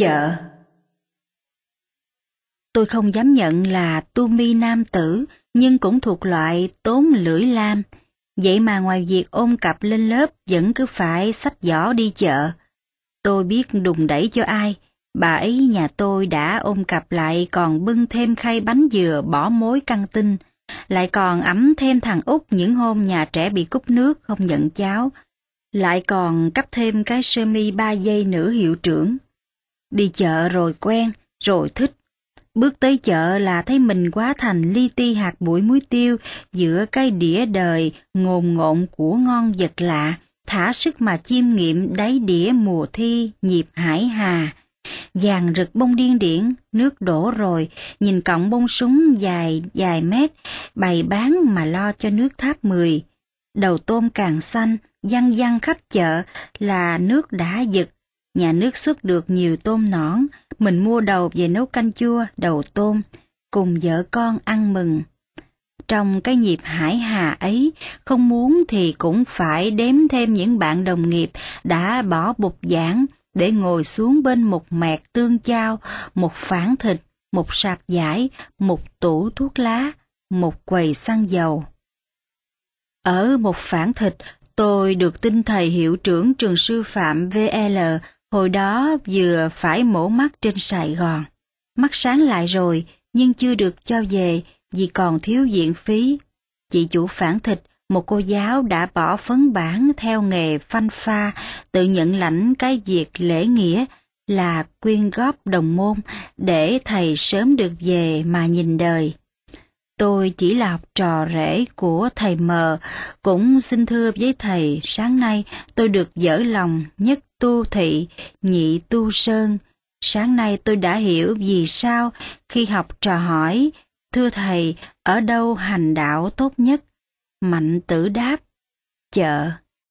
Chợ Tôi không dám nhận là tu mi nam tử, nhưng cũng thuộc loại tốn lưỡi lam. Vậy mà ngoài việc ôm cặp lên lớp vẫn cứ phải sách giỏ đi chợ. Tôi biết đùng đẩy cho ai, bà ấy nhà tôi đã ôm cặp lại còn bưng thêm khay bánh dừa bỏ mối căng tinh, lại còn ấm thêm thằng út những hôm nhà trẻ bị cúp nước không nhận cháo, lại còn cấp thêm cái sơ mi ba giây nữ hiệu trưởng. Đi chợ rồi quen, rồi thích. Bước tới chợ là thấy mình quá thành li ti hạt bụi muối tiêu giữa cái đĩa đời ngồn ngộn của ngon vật lạ, thả sức mà chiêm nghiệm đáy đĩa mùa thi nhịp hải hà. Vàng rực bông điên điển, nước đổ rồi, nhìn cọng bông súng dài dài mét, bày bán mà lo cho nước tháp mười. Đầu tôm càng xanh, văng văng khắp chợ là nước đã giật. Nhà nước xuất được nhiều tôm nõn, mình mua đầu về nấu canh chua, đầu tôm, cùng vợ con ăn mừng. Trong cái nhịp hải hà ấy, không muốn thì cũng phải đếm thêm những bạn đồng nghiệp đã bỏ bục giảng để ngồi xuống bên một mẹt tương chao, một phản thịt, một sạp giải, một tủ thuốc lá, một quầy xăng dầu. Ở một phản thịt, tôi được tin thầy hiệu trưởng trường sư phạm VL hồi đó vừa phải mổ mắt trên Sài Gòn. Mắt sáng lại rồi, nhưng chưa được cho về vì còn thiếu viện phí. Chị chủ phản thịt, một cô giáo đã bỏ phấn bản theo nghề phanh pha, tự nhận lãnh cái việc lễ nghĩa là quyên góp đồng môn để thầy sớm được về mà nhìn đời. Tôi chỉ là học trò rể của thầy mờ, cũng xin thưa với thầy sáng nay tôi được dở lòng nhất tu thị, nhị tu sơn. Sáng nay tôi đã hiểu vì sao khi học trò hỏi, thưa thầy, ở đâu hành đạo tốt nhất? Mạnh tử đáp, chợ.